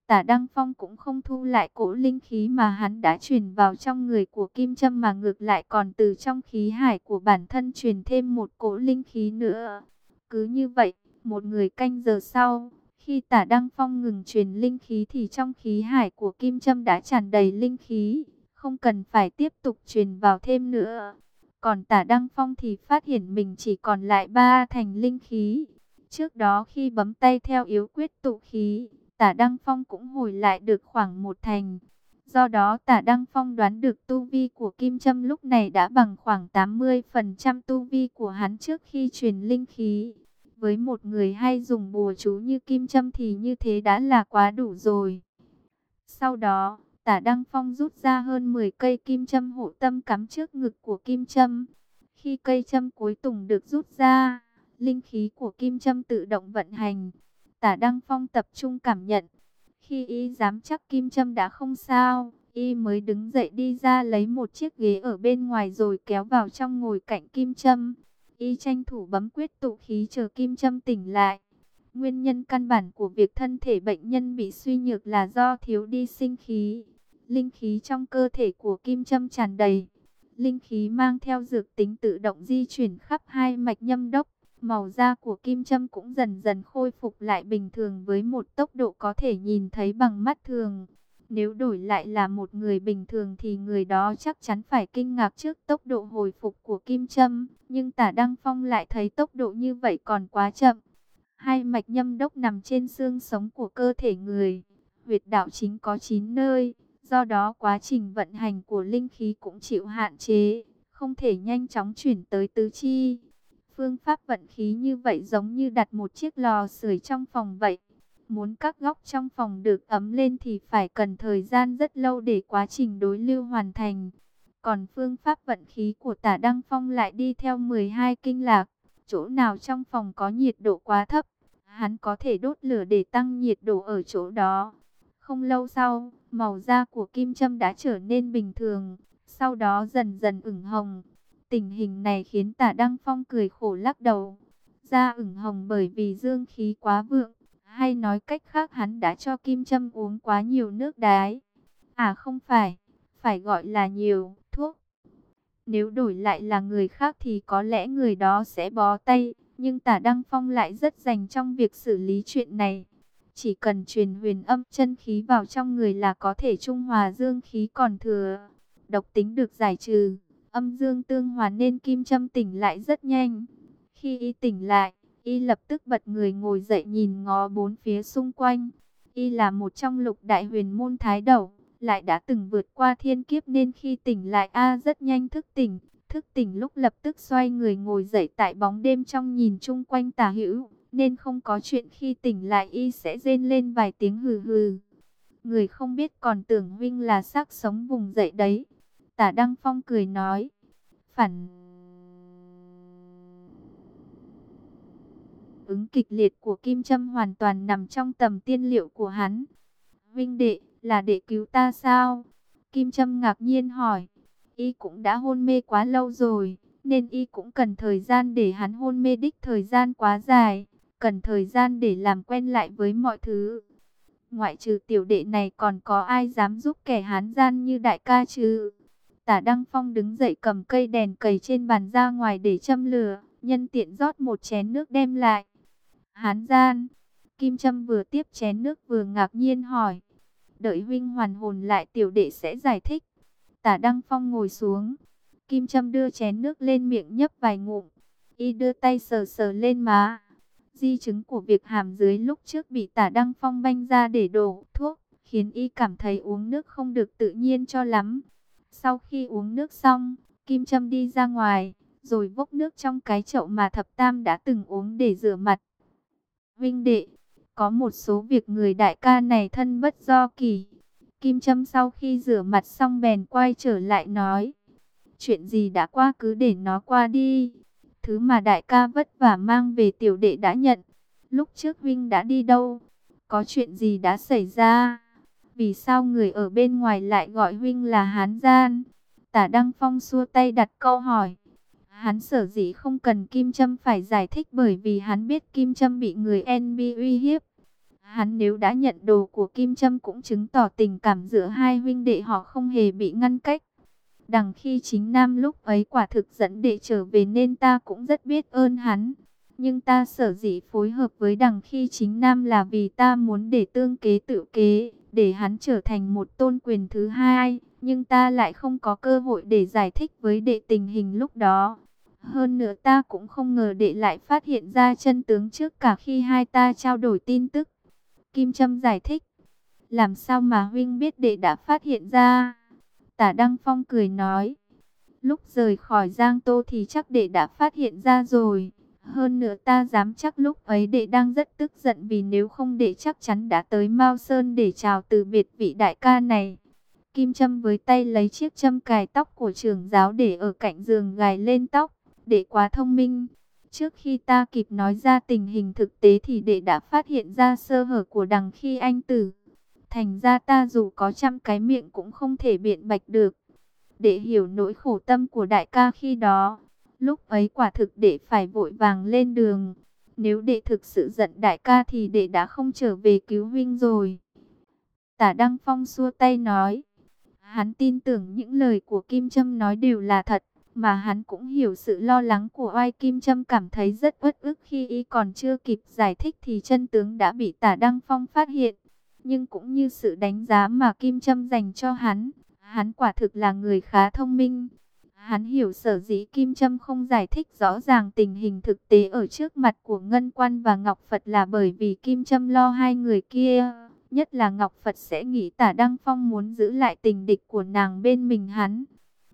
Tả Đăng Phong cũng không thu lại cỗ linh khí mà hắn đã truyền vào trong người của kim châm mà ngược lại còn từ trong khí hải của bản thân truyền thêm một cỗ linh khí nữa. Cứ như vậy, một người canh giờ sau, khi tả Đăng Phong ngừng truyền linh khí thì trong khí hải của kim châm đã tràn đầy linh khí, không cần phải tiếp tục truyền vào thêm nữa. Còn tả Đăng Phong thì phát hiện mình chỉ còn lại ba thành linh khí. Trước đó khi bấm tay theo yếu quyết tụ khí, tả Đăng Phong cũng hồi lại được khoảng một thành. Do đó tả Đăng Phong đoán được tu vi của Kim Trâm lúc này đã bằng khoảng 80% tu vi của hắn trước khi truyền linh khí. Với một người hay dùng bùa chú như Kim châm thì như thế đã là quá đủ rồi. Sau đó, Tả Đăng Phong rút ra hơn 10 cây kim châm hộ tâm cắm trước ngực của kim châm. Khi cây châm cuối tùng được rút ra, linh khí của kim châm tự động vận hành. Tả Đăng Phong tập trung cảm nhận. Khi y dám chắc kim châm đã không sao, y mới đứng dậy đi ra lấy một chiếc ghế ở bên ngoài rồi kéo vào trong ngồi cạnh kim châm. Y tranh thủ bấm quyết tụ khí chờ kim châm tỉnh lại. Nguyên nhân căn bản của việc thân thể bệnh nhân bị suy nhược là do thiếu đi sinh khí. Linh khí trong cơ thể của Kim châm tràn đầy. Linh khí mang theo dược tính tự động di chuyển khắp hai mạch nhâm đốc. Màu da của Kim châm cũng dần dần khôi phục lại bình thường với một tốc độ có thể nhìn thấy bằng mắt thường. Nếu đổi lại là một người bình thường thì người đó chắc chắn phải kinh ngạc trước tốc độ hồi phục của Kim Trâm. Nhưng tả Đăng Phong lại thấy tốc độ như vậy còn quá chậm. Hai mạch nhâm đốc nằm trên xương sống của cơ thể người. Huyệt đạo chính có 9 nơi. Do đó quá trình vận hành của linh khí cũng chịu hạn chế, không thể nhanh chóng chuyển tới tứ chi. Phương pháp vận khí như vậy giống như đặt một chiếc lò sưởi trong phòng vậy. Muốn các góc trong phòng được ấm lên thì phải cần thời gian rất lâu để quá trình đối lưu hoàn thành. Còn phương pháp vận khí của tả Đăng Phong lại đi theo 12 kinh lạc. Chỗ nào trong phòng có nhiệt độ quá thấp, hắn có thể đốt lửa để tăng nhiệt độ ở chỗ đó. Không lâu sau, màu da của kim châm đã trở nên bình thường, sau đó dần dần ửng hồng. Tình hình này khiến tả Đăng Phong cười khổ lắc đầu. Da ửng hồng bởi vì dương khí quá vượng, hay nói cách khác hắn đã cho kim Trâm uống quá nhiều nước đái. À không phải, phải gọi là nhiều thuốc. Nếu đổi lại là người khác thì có lẽ người đó sẽ bó tay, nhưng tả Đăng Phong lại rất dành trong việc xử lý chuyện này. Chỉ cần truyền huyền âm chân khí vào trong người là có thể trung hòa dương khí còn thừa. Độc tính được giải trừ, âm dương tương hòa nên kim Trâm tỉnh lại rất nhanh. Khi y tỉnh lại, y lập tức bật người ngồi dậy nhìn ngó bốn phía xung quanh. Y là một trong lục đại huyền môn thái đầu, lại đã từng vượt qua thiên kiếp nên khi tỉnh lại A rất nhanh thức tỉnh. Thức tỉnh lúc lập tức xoay người ngồi dậy tại bóng đêm trong nhìn chung quanh tà hữu, nên không có chuyện khi tỉnh lại y sẽ rên lên vài tiếng hừ hừ. Người không biết còn tưởng huynh là xác sống vùng dậy đấy. Tả Đăng Phong cười nói, phản ứng kịch liệt của Kim Trâm hoàn toàn nằm trong tầm tiên liệu của hắn. Vinh đệ, là để cứu ta sao? Kim Trâm ngạc nhiên hỏi. Y cũng đã hôn mê quá lâu rồi, nên y cũng cần thời gian để hắn hôn mê đích thời gian quá dài, cần thời gian để làm quen lại với mọi thứ. Ngoại trừ tiểu đệ này còn có ai dám giúp kẻ hán gian như đại ca chứ? Tả Đăng Phong đứng dậy cầm cây đèn cầy trên bàn ra ngoài để châm lửa, nhân tiện rót một chén nước đem lại. Hán gian, Kim Trâm vừa tiếp chén nước vừa ngạc nhiên hỏi. Đợi huynh hoàn hồn lại tiểu đệ sẽ giải thích. Tả Đăng Phong ngồi xuống. Kim Trâm đưa chén nước lên miệng nhấp vài ngụm. Y đưa tay sờ sờ lên má. Di chứng của việc hàm dưới lúc trước bị tả Đăng Phong banh ra để đổ thuốc. Khiến Y cảm thấy uống nước không được tự nhiên cho lắm. Sau khi uống nước xong, Kim Trâm đi ra ngoài. Rồi vốc nước trong cái chậu mà thập tam đã từng uống để rửa mặt. Vinh đệ, có một số việc người đại ca này thân bất do kỳ. Kim Trâm sau khi rửa mặt xong bèn quay trở lại nói. Chuyện gì đã qua cứ để nó qua đi. Thứ mà đại ca vất vả mang về tiểu đệ đã nhận. Lúc trước Vinh đã đi đâu? Có chuyện gì đã xảy ra? Vì sao người ở bên ngoài lại gọi Vinh là Hán Gian? Tả Đăng Phong xua tay đặt câu hỏi. Hắn sở dĩ không cần Kim Trâm phải giải thích bởi vì hắn biết Kim Trâm bị người NB uy hiếp. Hắn nếu đã nhận đồ của Kim Trâm cũng chứng tỏ tình cảm giữa hai huynh đệ họ không hề bị ngăn cách. Đằng khi chính Nam lúc ấy quả thực dẫn đệ trở về nên ta cũng rất biết ơn hắn. Nhưng ta sở dĩ phối hợp với đằng khi chính Nam là vì ta muốn để tương kế tự kế, để hắn trở thành một tôn quyền thứ hai. Nhưng ta lại không có cơ hội để giải thích với đệ tình hình lúc đó. Hơn nữa ta cũng không ngờ đệ lại phát hiện ra chân tướng trước cả khi hai ta trao đổi tin tức. Kim Trâm giải thích. Làm sao mà huynh biết đệ đã phát hiện ra? Tả Đăng Phong cười nói. Lúc rời khỏi Giang Tô thì chắc đệ đã phát hiện ra rồi. Hơn nữa ta dám chắc lúc ấy đệ đang rất tức giận vì nếu không đệ chắc chắn đã tới Mao Sơn để chào từ biệt vị đại ca này. Kim Trâm với tay lấy chiếc châm cài tóc của trưởng giáo để ở cạnh giường gài lên tóc. Đệ quá thông minh. Trước khi ta kịp nói ra tình hình thực tế thì đệ đã phát hiện ra sơ hở của đằng khi anh tử. Thành ra ta dù có trăm cái miệng cũng không thể biện bạch được. Đệ hiểu nỗi khổ tâm của đại ca khi đó. Lúc ấy quả thực đệ phải vội vàng lên đường. Nếu đệ thực sự giận đại ca thì đệ đã không trở về cứu huynh rồi. Tả Đăng Phong xua tay nói. Hắn tin tưởng những lời của Kim Trâm nói đều là thật mà hắn cũng hiểu sự lo lắng của oai kim Trâm cảm thấy rất uất ức khi y còn chưa kịp giải thích thì chân tướng đã bị tả Đăng Phong phát hiện. Nhưng cũng như sự đánh giá mà kim Trâm dành cho hắn, hắn quả thực là người khá thông minh. Hắn hiểu sở dĩ Kim Trâm không giải thích rõ ràng tình hình thực tế ở trước mặt của Ngân Quan và Ngọc Phật là bởi vì Kim Trâm lo hai người kia. Nhất là Ngọc Phật sẽ nghĩ tả Đăng Phong muốn giữ lại tình địch của nàng bên mình hắn.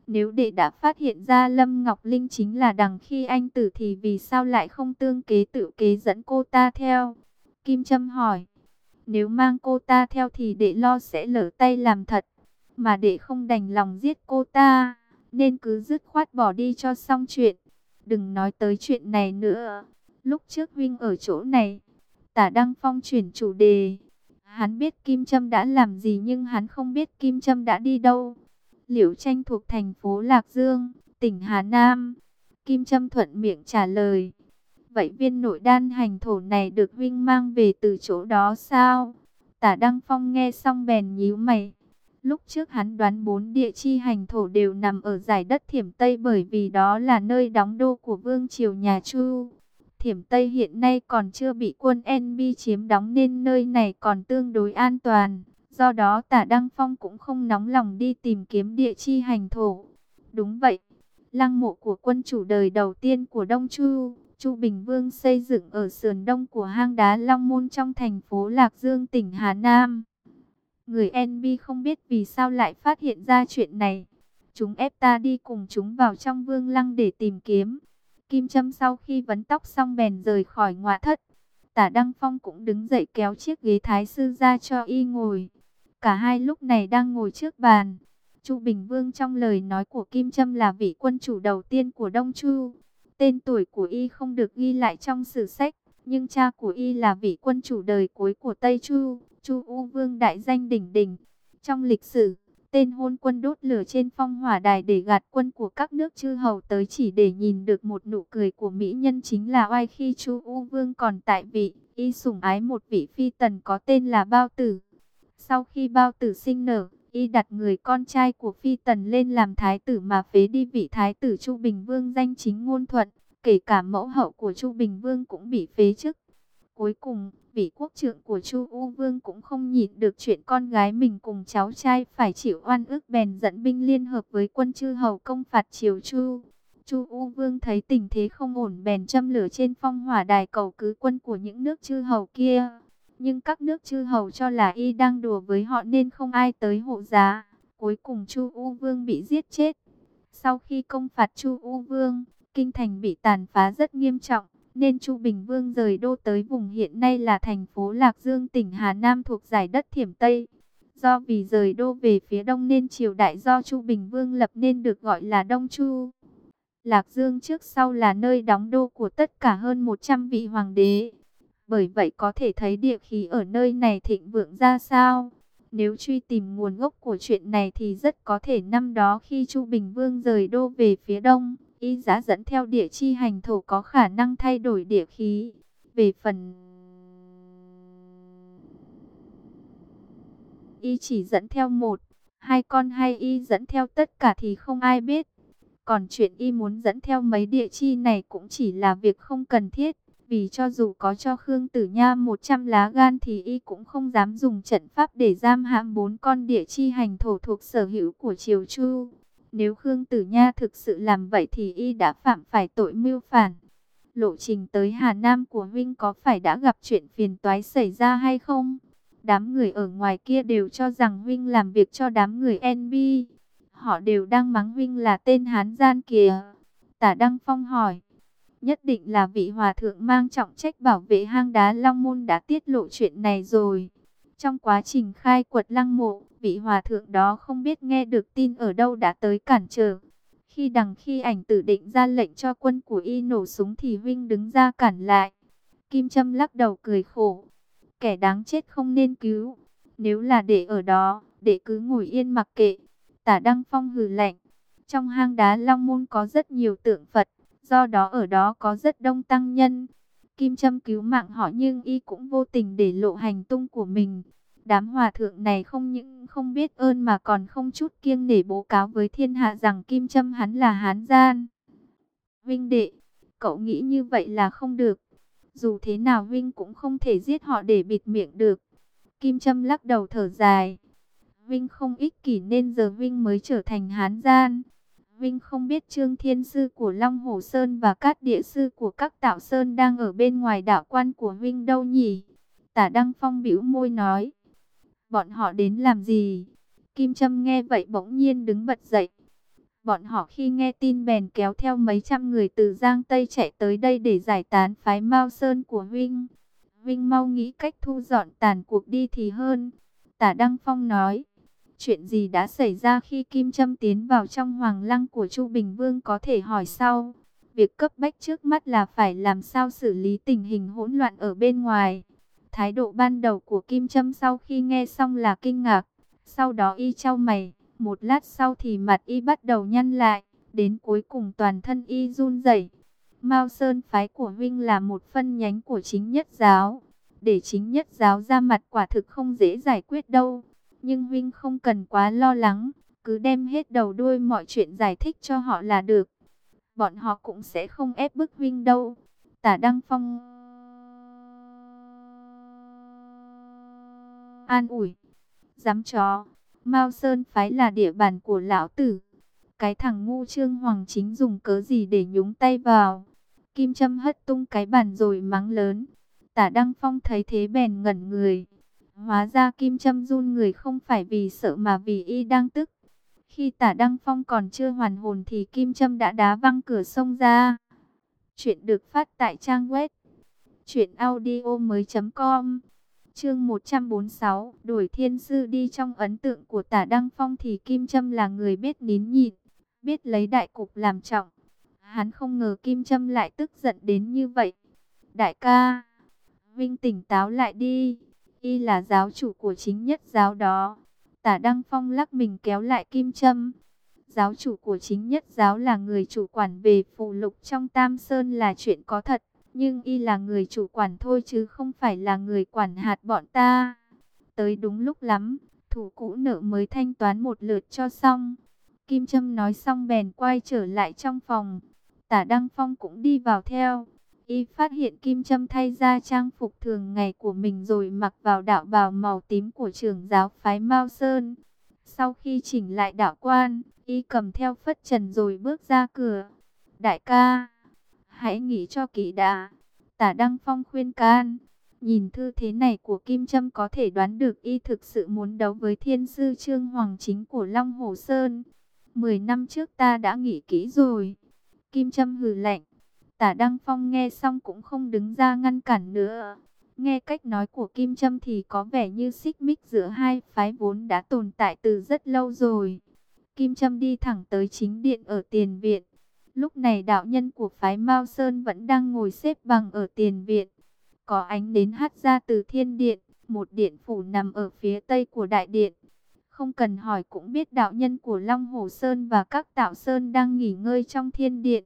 Nếu đệ đã phát hiện ra Lâm Ngọc Linh chính là đằng khi anh tử thì vì sao lại không tương kế tự kế dẫn cô ta theo? Kim Trâm hỏi. Nếu mang cô ta theo thì đệ lo sẽ lỡ tay làm thật. Mà đệ không đành lòng giết cô ta. Nên cứ dứt khoát bỏ đi cho xong chuyện. Đừng nói tới chuyện này nữa. Lúc trước Vinh ở chỗ này. Tả Đăng Phong chuyển chủ đề. Hắn biết Kim Trâm đã làm gì nhưng hắn không biết Kim Trâm đã đi đâu. Liễu tranh thuộc thành phố Lạc Dương, tỉnh Hà Nam. Kim Trâm thuận miệng trả lời. Vậy viên nội đan hành thổ này được Vinh mang về từ chỗ đó sao? Tả Đăng Phong nghe xong bèn nhíu mày. Lúc trước hắn đoán bốn địa chi hành thổ đều nằm ở giải đất thiểm Tây bởi vì đó là nơi đóng đô của Vương Triều nhà Chu. Thiểm Tây hiện nay còn chưa bị quân NB chiếm đóng nên nơi này còn tương đối an toàn. Do đó tả Đăng Phong cũng không nóng lòng đi tìm kiếm địa chi hành thổ. Đúng vậy, lăng mộ của quân chủ đời đầu tiên của Đông Chu, Chu Bình Vương xây dựng ở sườn đông của hang đá Long Môn trong thành phố Lạc Dương tỉnh Hà Nam. Người NB không biết vì sao lại phát hiện ra chuyện này. Chúng ép ta đi cùng chúng vào trong vương lăng để tìm kiếm. Kim Trâm sau khi vấn tóc xong bèn rời khỏi ngoại thất. Tả Đăng Phong cũng đứng dậy kéo chiếc ghế thái sư ra cho y ngồi. Cả hai lúc này đang ngồi trước bàn. Chu Bình Vương trong lời nói của Kim Trâm là vị quân chủ đầu tiên của Đông Chu. Tên tuổi của y không được ghi lại trong sử sách, nhưng cha của y là vị quân chủ đời cuối của Tây Chu, Chu U Vương đại danh đỉnh đỉnh. Trong lịch sử, tên hôn quân đốt lửa trên phong hỏa đài để gạt quân của các nước chư hầu tới chỉ để nhìn được một nụ cười của mỹ nhân chính là oai khi Chu U Vương còn tại vị, y sủng ái một vị phi tần có tên là Bao Tử. Sau khi Bao Tử sinh nở, y đặt người con trai của phi tần lên làm thái tử mà phế đi vị thái tử Chu Bình Vương danh chính ngôn thuận, kể cả mẫu hậu của Chu Bình Vương cũng bị phế chức. Cuối cùng, vị quốc trưởng của Chu U Vương cũng không nhịn được chuyện con gái mình cùng cháu trai phải chịu oan ức bèn dẫn binh liên hợp với quân chư hầu công phạt triều Chu. Chu U Vương thấy tình thế không ổn bèn châm lửa trên phong hỏa đài cầu cứu quân của những nước chư hầu kia. Nhưng các nước chư hầu cho là y đang đùa với họ nên không ai tới hộ giá. Cuối cùng Chu U Vương bị giết chết. Sau khi công phạt Chu U Vương, kinh thành bị tàn phá rất nghiêm trọng, nên Chu Bình Vương rời đô tới vùng hiện nay là thành phố Lạc Dương tỉnh Hà Nam thuộc giải đất Thiểm Tây. Do vì rời đô về phía đông nên triều đại do Chu Bình Vương lập nên được gọi là Đông Chu. Lạc Dương trước sau là nơi đóng đô của tất cả hơn 100 vị hoàng đế. Bởi vậy có thể thấy địa khí ở nơi này thịnh vượng ra sao. Nếu truy tìm nguồn gốc của chuyện này thì rất có thể năm đó khi Chu Bình Vương rời đô về phía đông, y giá dẫn theo địa chi hành thổ có khả năng thay đổi địa khí. Về phần y chỉ dẫn theo một, hai con hay y dẫn theo tất cả thì không ai biết. Còn chuyện y muốn dẫn theo mấy địa chi này cũng chỉ là việc không cần thiết. Vì cho dù có cho Khương Tử Nha 100 lá gan thì y cũng không dám dùng trận pháp để giam hãm bốn con địa chi hành thổ thuộc sở hữu của Triều Chu. Nếu Khương Tử Nha thực sự làm vậy thì y đã phạm phải tội mưu phản. Lộ trình tới Hà Nam của huynh có phải đã gặp chuyện phiền toái xảy ra hay không? Đám người ở ngoài kia đều cho rằng huynh làm việc cho đám người NB. Họ đều đang mắng huynh là tên Hán gian kìa. Tả Đăng Phong hỏi nhất định là vị hòa thượng mang trọng trách bảo vệ hang đá Long Môn đã tiết lộ chuyện này rồi. Trong quá trình khai quật lăng mộ, vị hòa thượng đó không biết nghe được tin ở đâu đã tới cản trở. Khi đằng khi ảnh tử định ra lệnh cho quân của y nổ súng thì Vinh đứng ra cản lại. Kim Trâm lắc đầu cười khổ. Kẻ đáng chết không nên cứu. Nếu là để ở đó, để cứ ngồi yên mặc kệ. Tả Đăng Phong hừ lạnh. Trong hang đá Long Môn có rất nhiều tượng Phật. Do đó ở đó có rất đông tăng nhân. Kim Trâm cứu mạng họ nhưng y cũng vô tình để lộ hành tung của mình. Đám hòa thượng này không những không biết ơn mà còn không chút kiêng nể bố cáo với thiên hạ rằng Kim Trâm hắn là hán gian. Vinh đệ, cậu nghĩ như vậy là không được. Dù thế nào Vinh cũng không thể giết họ để bịt miệng được. Kim Trâm lắc đầu thở dài. Vinh không ích kỷ nên giờ Vinh mới trở thành hán gian. Vinh không biết Trương Thiên Sư của Long Hồ Sơn và các địa sư của các tạo Sơn đang ở bên ngoài đạo quan của Vinh đâu nhỉ? Tả Đăng Phong bĩu môi nói. Bọn họ đến làm gì? Kim Trâm nghe vậy bỗng nhiên đứng bật dậy. Bọn họ khi nghe tin bèn kéo theo mấy trăm người từ Giang Tây chạy tới đây để giải tán phái Mao Sơn của Vinh. Vinh mau nghĩ cách thu dọn tàn cuộc đi thì hơn. Tả Đăng Phong nói. Chuyện gì đã xảy ra khi Kim Trâm tiến vào trong hoàng lăng của Chu Bình Vương có thể hỏi sau. Việc cấp bách trước mắt là phải làm sao xử lý tình hình hỗn loạn ở bên ngoài. Thái độ ban đầu của Kim Trâm sau khi nghe xong là kinh ngạc. Sau đó y trao mày, một lát sau thì mặt y bắt đầu nhăn lại. Đến cuối cùng toàn thân y run rẩy. Mao Sơn phái của huynh là một phân nhánh của chính nhất giáo. Để chính nhất giáo ra mặt quả thực không dễ giải quyết đâu. Nhưng huynh không cần quá lo lắng, cứ đem hết đầu đuôi mọi chuyện giải thích cho họ là được. Bọn họ cũng sẽ không ép bức huynh đâu. Tả Đăng Phong an ủi. Dám chó, Mao Sơn phái là địa bàn của lão tử. Cái thằng ngu trương hoàng chính dùng cớ gì để nhúng tay vào. Kim Trâm hất tung cái bàn rồi mắng lớn. Tả Đăng Phong thấy thế bèn ngẩn người. Hóa ra Kim Trâm run người không phải vì sợ mà vì y đang tức. Khi tả Đăng Phong còn chưa hoàn hồn thì Kim Trâm đã đá văng cửa sông ra. Chuyện được phát tại trang web. Chuyện audio mới.com Chương 146 đuổi thiên sư đi trong ấn tượng của tả Đăng Phong thì Kim Trâm là người biết nín nhịn, biết lấy đại cục làm trọng. Hắn không ngờ Kim Trâm lại tức giận đến như vậy. Đại ca, Vinh tỉnh táo lại đi, y là giáo chủ của chính nhất giáo đó. Tả Đăng Phong lắc mình kéo lại Kim Trâm. Giáo chủ của chính nhất giáo là người chủ quản về phụ lục trong Tam Sơn là chuyện có thật. Nhưng y là người chủ quản thôi chứ không phải là người quản hạt bọn ta. Tới đúng lúc lắm, thủ cũ nợ mới thanh toán một lượt cho xong. Kim Trâm nói xong bèn quay trở lại trong phòng. Tả Đăng Phong cũng đi vào theo. Y phát hiện Kim Trâm thay ra trang phục thường ngày của mình rồi mặc vào đạo bào màu tím của trưởng giáo phái Mao Sơn. Sau khi chỉnh lại đạo quan, Y cầm theo phất trần rồi bước ra cửa. Đại ca, hãy nghĩ cho kỹ đã. Tả Đăng Phong khuyên can. Nhìn thư thế này của Kim Trâm có thể đoán được y thực sự muốn đấu với thiên sư Trương Hoàng chính của Long Hồ Sơn. Mười năm trước ta đã nghĩ kỹ rồi. Kim Trâm hừ lạnh. Tả Đăng Phong nghe xong cũng không đứng ra ngăn cản nữa. Nghe cách nói của Kim Trâm thì có vẻ như xích mích giữa hai phái vốn đã tồn tại từ rất lâu rồi. Kim Trâm đi thẳng tới chính điện ở tiền viện. Lúc này đạo nhân của phái Mao Sơn vẫn đang ngồi xếp bằng ở tiền viện. Có ánh đến hát ra từ thiên điện, một điện phủ nằm ở phía tây của đại điện. Không cần hỏi cũng biết đạo nhân của Long Hồ Sơn và các tạo sơn đang nghỉ ngơi trong thiên điện.